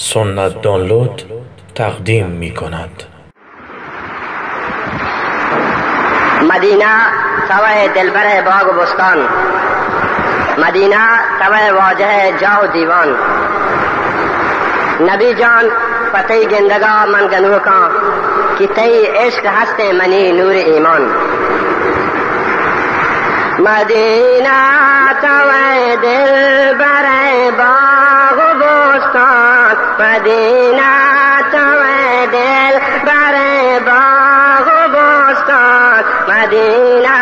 سنت دانلود تقدیم می کند. مدینه سوای دلبر باغ و بستان. مدینه سوای واجه جا و دیوان. نبی جان پتی گندگا من گنو کا کہ تی عشق ہستے منی نور ایمان. مدینہ سوائے دل برے باغ مدینہ سوائے دل برے باغ و بستان مدینہ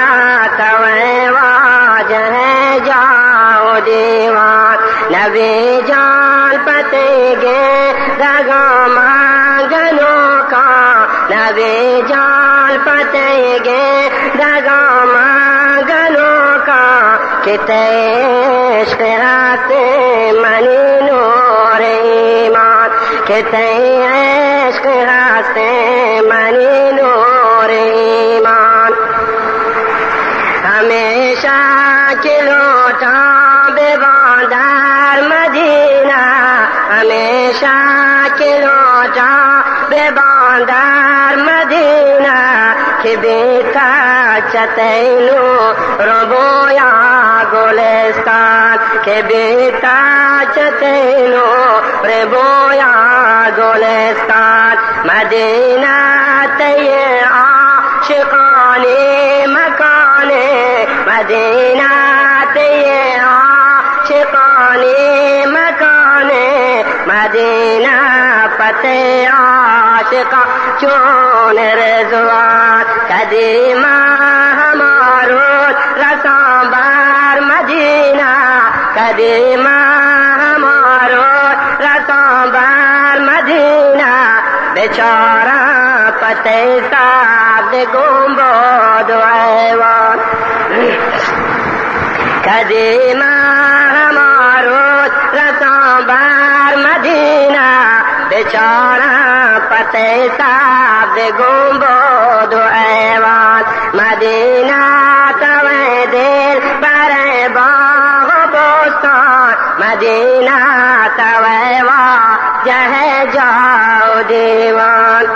سوائے واجہ جاؤ دیوان نبی جان پتے گے، دگا مانگنوں کا، نبی جان پتے گے، دگا مانگنوں کا، کتے عشق منی ایمان عشق آتے منی نور ایمان۔ ہمیشہ کلوٹا بے باندار مدینہ۔ ہمیشہ کلوٹا بے باندار مدینہ۔ کہ بیتا چتینو ربویا گلستان۔ کہ بیتا چتینو ربویا گلستان، مدینہ تی عاشقانی مکانے، مدینہ تی عاشقانی مکانے، مدینہ پتے عاشق چون رضوان، قدیمہ ہمارو، رسام بار مدینہ، قدیمہ بیچارہ پتے ساد گومبو دوائیوان قدیمہ ہمارو بار مدینہ۔ بیچارہ پتے ساد گومبو دوائیوان مدینہ جہ دیوان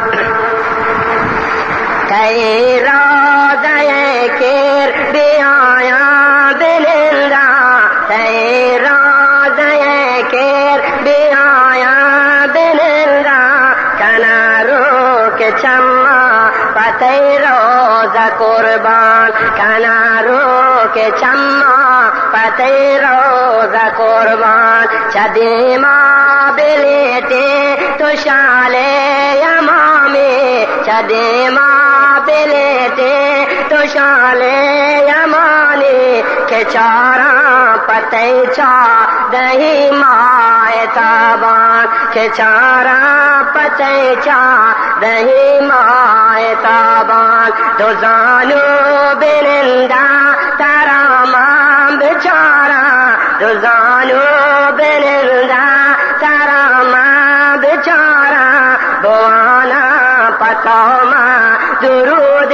کئی روزے کیر بھی آیا بلندا کئی روزے کیر بھی آیا دلندہ کنا رو کے چما پتے روز قربان کنارو کے چما پتے روز قربان۔ چدیما بلیتے تو شالے یمامی چدیما بلیتے تو شالے یمانی کے چارا پتے چا دہی مائے تابان کے چارا پتے چا دہی مائے تابان دو زانو بنندا تارا ماں بچارا دو زانو بنندا تارا ماں بچارا بوانا پتا ماں درود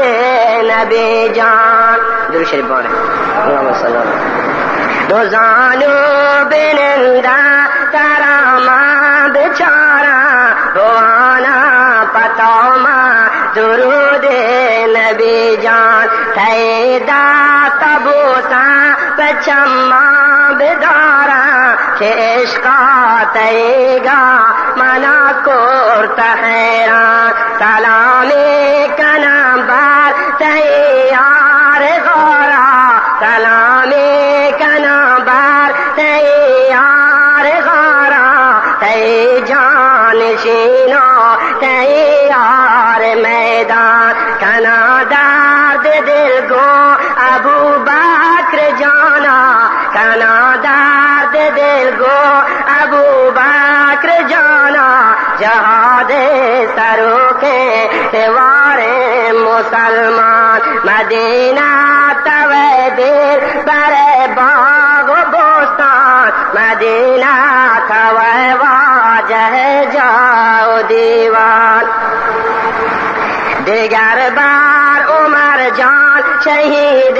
نبی جان۔ درود شریف بولے۔ اللہ علیہ دو زانو بنندا تارا ماں بچارا بوانا درود نبی جان تیدا تبوسا پچما بدارا، کہ عشقا تیگا منا کورتا حیران سلام کنم بر تیار غورا جان تیار میدان کنا درد دل گو، ابو بکر جانا کنا درد دل گو، ابو بکر جانا، جہاد سرو کے تیوار مسلمان، مدینہ توے دل برے باغ بوستان مدینہ جاؤ دیوان دیگر بار عمر جان شہید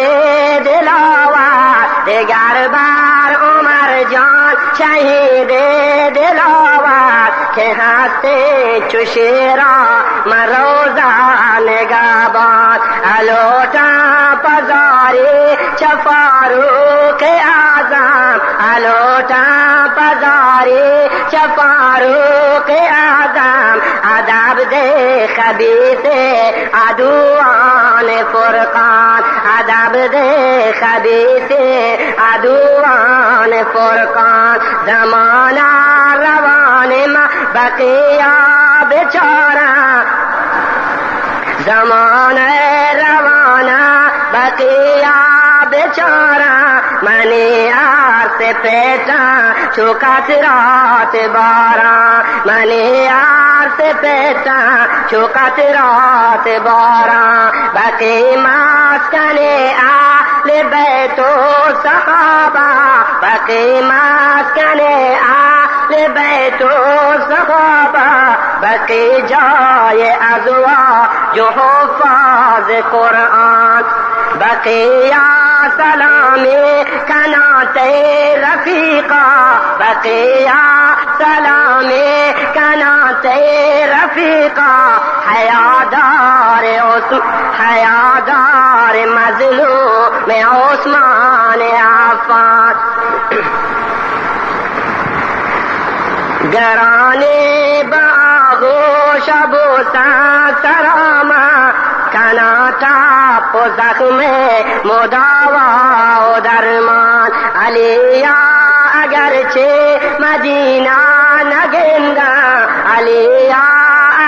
دلاوار دیگر بار عمر جان شہید دلاوار کہ ہنستے چشیرا مروزہ نگابات الوٹا پزاری چفارو کے آزام الوٹا پزاری چفارو دے خبی ادوان فرقان ادب دے خبی سے ادوان فرقان. زمانہ روان بقیہ بیچارہ. زمان روانہ، بقیہ بیچارہ. منی سے پیٹا چوکات رات بارہ۔ منی آر سے پیٹا چوکات رات بارہ۔ بقی ماسکنے آل بیتو صحابہ۔ بقی ماسکنے آل بیتو صحابہ۔ بقی جائے ازوا جو حفاظ قرآن۔ بقیہ سلامی کناتے رفیقہ بقیہ سلامی کناتے رفیقہ۔ حیادار حیادار مظلوم میں عثمان عفان گرانے باغو شبو سراما کناتا پوزک میں مداوا درمان۔ علیہ اگرچہ مدینہ نگندا علیہ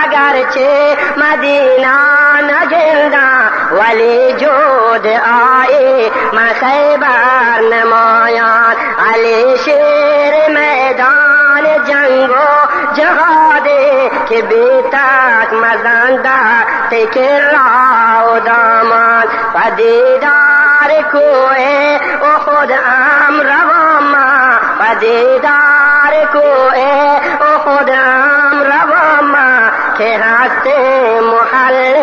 اگرچہ مدینہ نگندا ولی جود آئے مخیبر نمایان علی شیر میدان جنگو جہادے کہ بیتاک فکر را و دامان و دیدار کوه او خود ام روا ما. و دیدار کوه او خود ام روا ما. که هست محل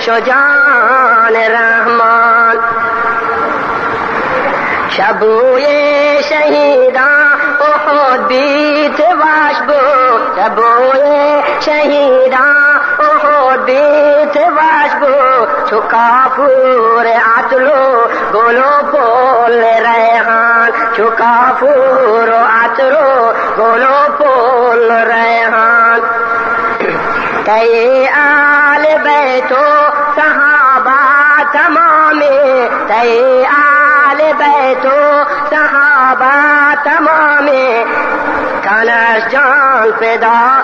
شجان رحمان. شبوی شهیدان او خود بیت باش بود شبوی شهیدان چھکا پور آچلو گولو پول ریحان ہاں۔ چھکا پور آچلو گولو پول ریحان ہاں۔ کئی آل بیتو، صحابہ تمام کئی آل بیت و صحابه تمامی کنش جان فدا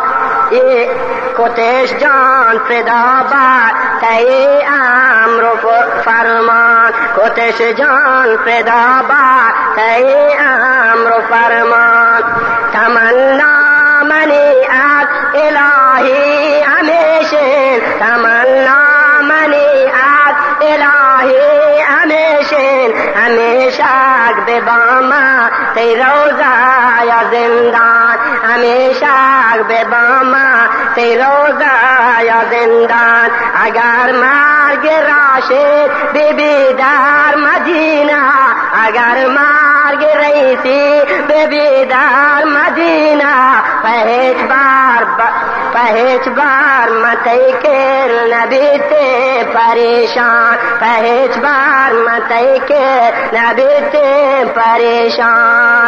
کتش جان فدا با تی امر و فرمان. کتش جان فدا با تی امر و فرمان. تمنا منی از الهی همیشه تمنا منی از الهی نشین همیشک به با تی یا زندان همیشه به با تی یا زندان اگر مرگ راشد بی در مدینه اگر مرگ رئیسی بی در مدینه و بار بار پہچ بار مت کے نبی تے پریشان پہچ بار مت کے نبی تے پریشان۔